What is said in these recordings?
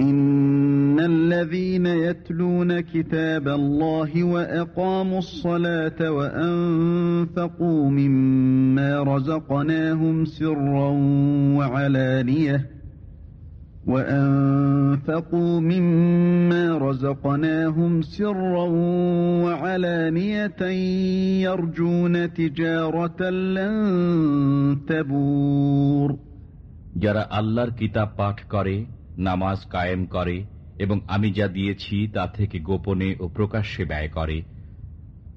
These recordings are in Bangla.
إن الذين يتلون كتاب الله وأقاموا الصلاة وأنفقوا مما رزقناهم سرا وعلانية وأنفقوا مما رزقناهم سرا وعلانية يرجون تجارة لن تبور যারা আল্লাহর কিতাব পাঠ করে নামাজ কায়েম করে এবং আমি যা দিয়েছি তা থেকে গোপনে ও প্রকাশ্যে ব্যয় করে।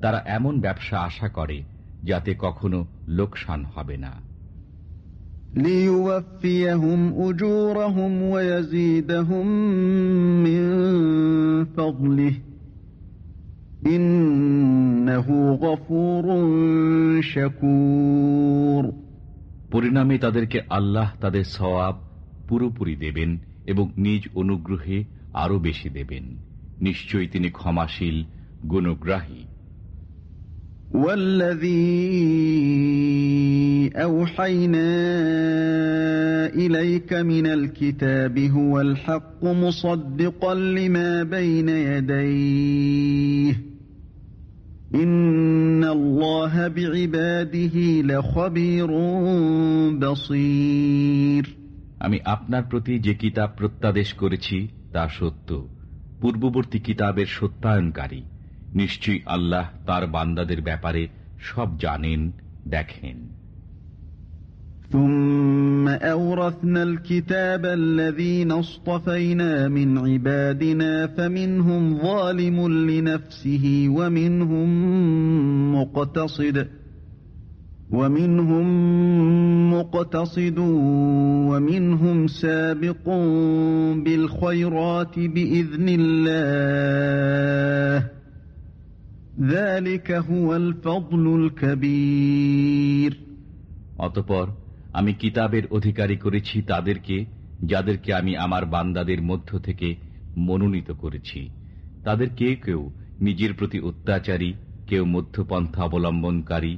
তারা এমন ব্যবসা আশা করে যাতে কখনো লোকসান হবে না। পরিণামে তাদেরকে আল্লাহ তাদের সওয়াব পুরোপুরি দেবেন। এবং নিজ অনুগ্রহে আরো বেশি দেবেন নিশ্চয়ই তিনি ক্ষমাশীল গুণগ্রাহী والذي أوحينا إليك من الكتاب هو الحق مصدقا لما بين يديه إن الله بعباده لخبير بصير আমি আপনার প্রতি যে কিতাব প্রত্যাদেশ করেছি তা সত্য পূর্ববর্তী কিতাবের সত্যায়নকারী নিশ্চয়ই আল্লাহ তার বান্দাদের ব্যাপারে সব জানেন দেখেন ثم أورثنا الكتاب الذين اصطفينا من عبادنا فمنهم ظالم لنفسه ومنهم مقتصد ومنهم مقتصد ومنهم سابق بالخيرات بإذن الله ذلك هو الفضل الكبير অতপর আমি কিতাবের অধিকারী করেছি তাদেরকে যাদেরকে আমি আমার বান্দাদের মধ্য থেকে মনোনীত করেছি তাদের কেউ কেউ নিজের প্রতি অত্যাচারী কেউ মধ্যপন্থা অবলম্বনকারী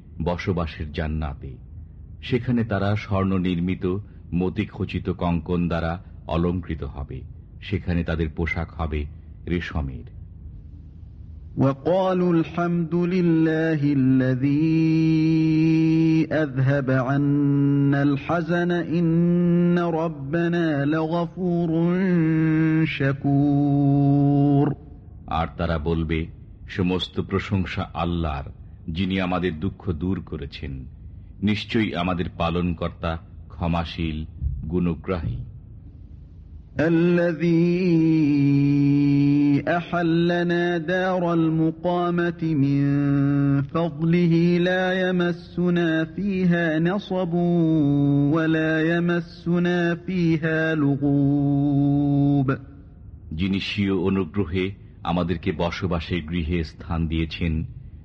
বসবাসের জান্নাতে সেখানে তারা স্বর্ণ নির্মিত মতিখচিত কঙ্কন দ্বারা অলঙ্কৃত হবে সেখানে তাদের পোশাক হবে রেশমের وقالوا الحمد لله الذي أذهب عنا الحزن إن ربنا لغفور شكور আর তারা বলবে সমস্ত প্রশংসা আল্লাহর যিনি আমাদের দুঃখ দূর করেছেন নিশ্চয়ই আমাদের পালনকর্তা ক্ষমাশীল গুণগ্রাহী الذي أحلنا دار المقامة من فضله لا يمسنا فيها نصب ولا يمسنا فيها لغوب যিনি স্বীয় অনুগ্রহে আমাদেরকে বসবাসের গৃহে স্থান দিয়েছেন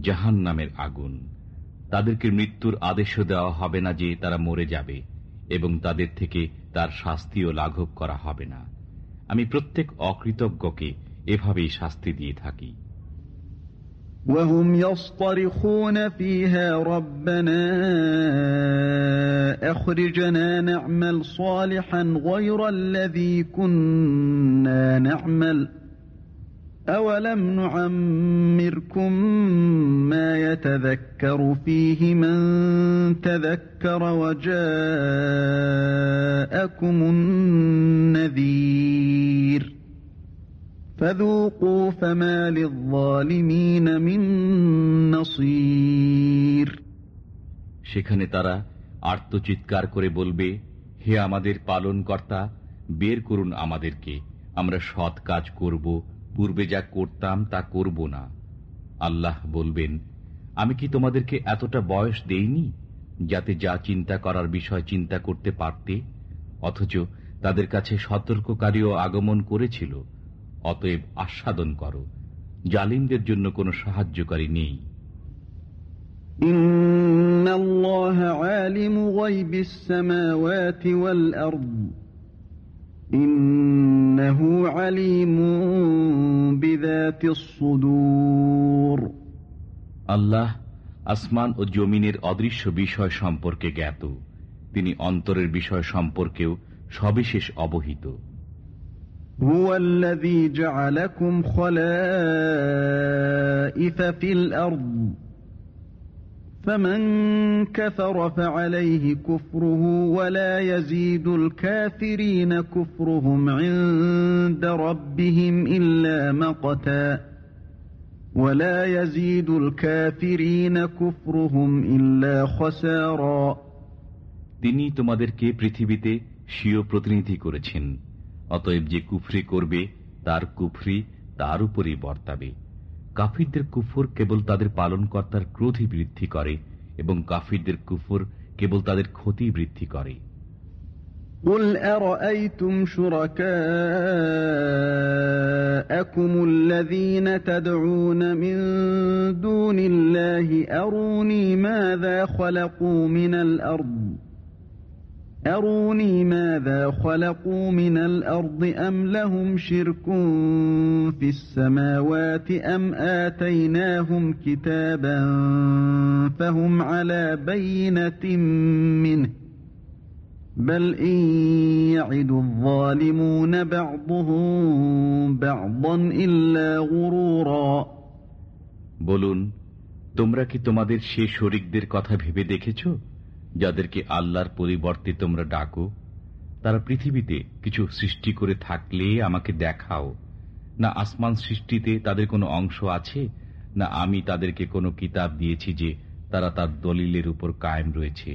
জাহান নামের আগুন তাদেরকে মৃত্যুর আদেশও দেওয়া হবে না যে তারা মরে যাবে এবং তাদের থেকে তার শাস্তিও লাঘব করা হবে না আমি প্রত্যেক অকৃতজ্ঞকে এভাবেই শাস্তি দিয়ে থাকি وهم يصطرخون فيها ربنا أخرجنا نعمل صالحا غير الذي كنا نعمل أولم نعمركم ما يتذكر فيه من تذكر وجاءكم النذير فذوقوا فما للظالمين من نصير সেখানে তারা আর্তচিৎকার করে বলবে হে আমাদের পালন কর্তা বের করুন আমাদেরকে আমরা সৎ কাজ করব পূর্বে যা করতাম তা করব না। আল্লাহ বলবেন, আমি কি তোমাদেরকে এতটা বয়স দেইনি যাতে যা চিন্তা করার বিষয় চিন্তা করতে পারতে? অথচ তাদের কাছে সতর্ককারীও আগমন করেছিল। অতএব আস্বাদন করো। জালিমদের জন্য কোনো সাহায্যকারী নেই। ইন্নাল্লাহা আলিমু গায়বিস সামাওয়াতি ওয়াল আরদ। إنه عليم بذات الصدور আল্লাহ আসমান ও জমিনের অদৃশ্য বিষয় সম্পর্কে জ্ঞাত তিনি অন্তরের বিষয় সম্পর্কেও সবিশেষ অবহিত هو الذي جعلكم خلائف في الأرض فمن كفر فعليه كفره ولا يزيد الكافرين كفرهم عند ربهم إلا مقتا ولا يزيد الكافرين كفرهم إلا خسارا তিনি তোমাদেরকে পৃথিবীতে স্বীয় প্রতিনিধি করেছেন অতএব যে কুফরি করবে তার কুফরি তার উপরই বর্তাবে কাফিরদের কুফর কেবল তাদের পালনকর্তার ক্রোধই বৃদ্ধি করে এবং কাফিরদের কুফর কেবল তাদের ক্ষতি বৃদ্ধি করে قل أرأيتم شركاءكم الذين تدعون من دون الله أروني ماذا خلقوا من الأرض أروني ماذا خلقوا من الأرض أم لهم شرك في السماوات أم آتيناهم كتابا فهم على بينة منه بل إن يعد الظالمون بعضهم بعضا إلا غرورا বলুন তোমরা কি তোমাদের সে শরিকদের কথা ভেবে দেখেছ যাদেরকে আল্লাহর পরিবর্তে তোমরা ডাকো তারা পৃথিবীতে কিছু সৃষ্টি করে থাকলে আমাকে দেখাও না আসমান সৃষ্টিতে তাদের কোনো অংশ আছে না আমি তাদেরকে কোনো কিতাব দিয়েছি যে তারা তার দলিলের উপর কায়েম রয়েছে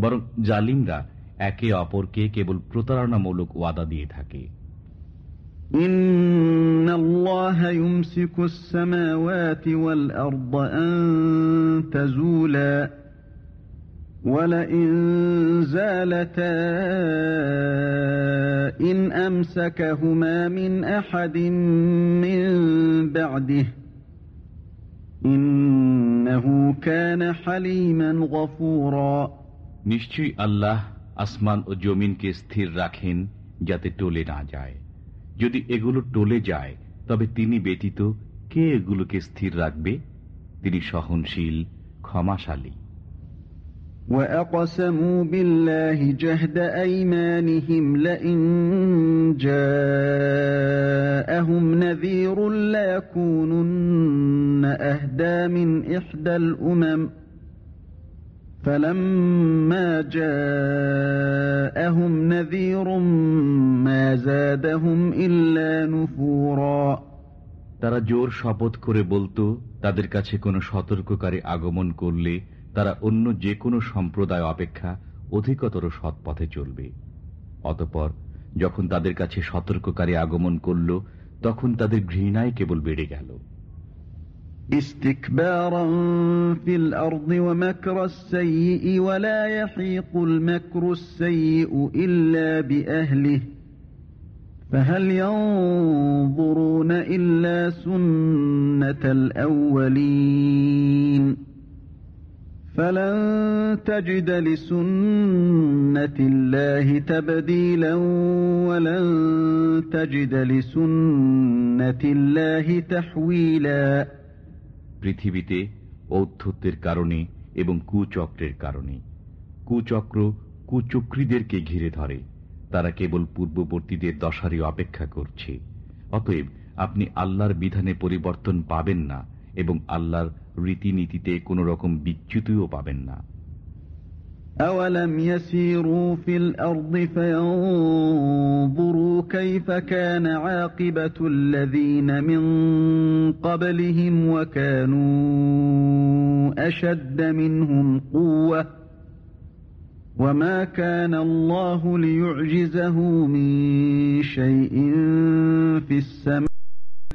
বরং জালিমরা একে অপরকে কেবল প্রতারণামূলক ওয়াদা দিয়ে থাকে إن الله يمسك السماوات والأرض أن تزولا ولئن زالتا إن أمسكهما من أحد من بعده إنه كان حليما غفورا নিশ্চয়ই আল্লাহ আসমান ও জমিনকে স্থির রাখেন যাতে টলে না যায় যদি এগুলো টলে যায় তবে তিনি ব্যতীত কে এগুলোকে স্থির রাখবে তিনি সহনশীল ক্ষমাশালী وأقسموا بالله جهد أيمانهم لئن جاءهم نذير ليكونن أهدى من إحدى الأمم فلما جاءهم نذير ما زادهم إلا نفورا তারা জোর শপথ করে বলতো তাদের কাছে কোনো সতর্ককারী আগমন করলে তারা অন্য যে কোনো সম্প্রদায় অপেক্ষা অধিকতর সৎ পথে চলবে অতপর যখন তাদের কাছে সতর্ককারী আগমন করল তখন তাদের ঘৃণায় কেবল বেড়ে গেল استكبارا في الأرض ومكر السيء ولا يحيق المكر السيء إلا بأهله فهل ينظرون إلا سنة الأولين فلن تجد لسنة الله تبديلا ولن تجد لسنة الله تحويلا পৃথিবীতে ঔদ্ধত্যের কারণে এবং কুচক্রের কারণে কুচক্র কুচক্রীদেরকে ঘিরে ধরে তারা কেবল পূর্ববর্তীদের দশারই অপেক্ষা করছে অতএব আপনি আল্লাহর বিধানে পরিবর্তন পাবেন না এবং আল্লাহর রীতিনীতিতে কোন রকম বিচ্যুতিও পাবেন না أولم يسيروا في الأرض فينظروا كيف كان عاقبة الذين من قبلهم وكانوا أشد منهم قوة وما كان الله ليعجزه من شيء في السماء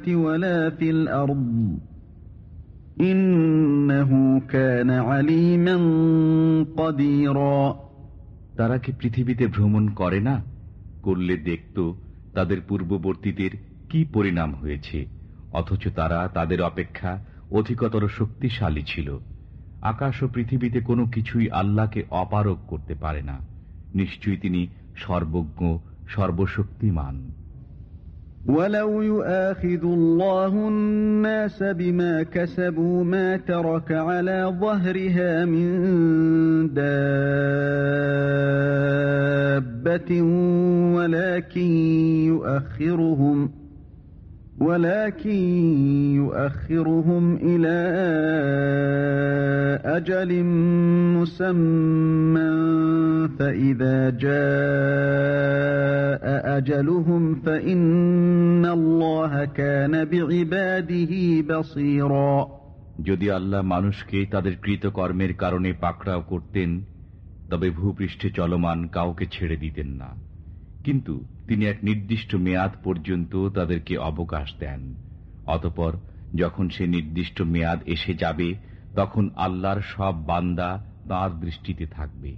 ولا في الأرض তারা কি পৃথিবীতে ভ্রমণ করে না? করলে দেখত তাদের পূর্ববর্তীদের কি পরিণাম হয়েছে, অথচ তারা তাদের অপেক্ষা অধিকতর শক্তিশালী ছিল। আকাশ ও পৃথিবীতে কোনো কিছুই আল্লাহকে অপারক করতে পারে না। নিশ্চয়ই তিনি সর্বজ্ঞ, সর্বশক্তিমান। ولو يؤاخذ الله الناس بما كسبوا ما ترك على ظهرها من دابة ولكن يؤخرهم ولكن يؤخرهم إلى أجل مسمى فإذا جاء أجلهم فإن الله كان بعباده بصيرا যদি আল্লাহ মানুষকে তাদের কৃতকর্মের কারণে পাকড়াও করতেন তবে ভূপৃষ্ঠে চলমান কাউকে ছেড়ে দিতেন না কিন্তু তিনি এক নির্দিষ্ট মেয়াদ পর্যন্ত তাদেরকে অবকাশ দেন। অতপর যখন সে নির্দিষ্ট মেয়াদ এসে যাবে, তখন আল্লাহর সব বান্দা তার দৃষ্টিতে থাকবে।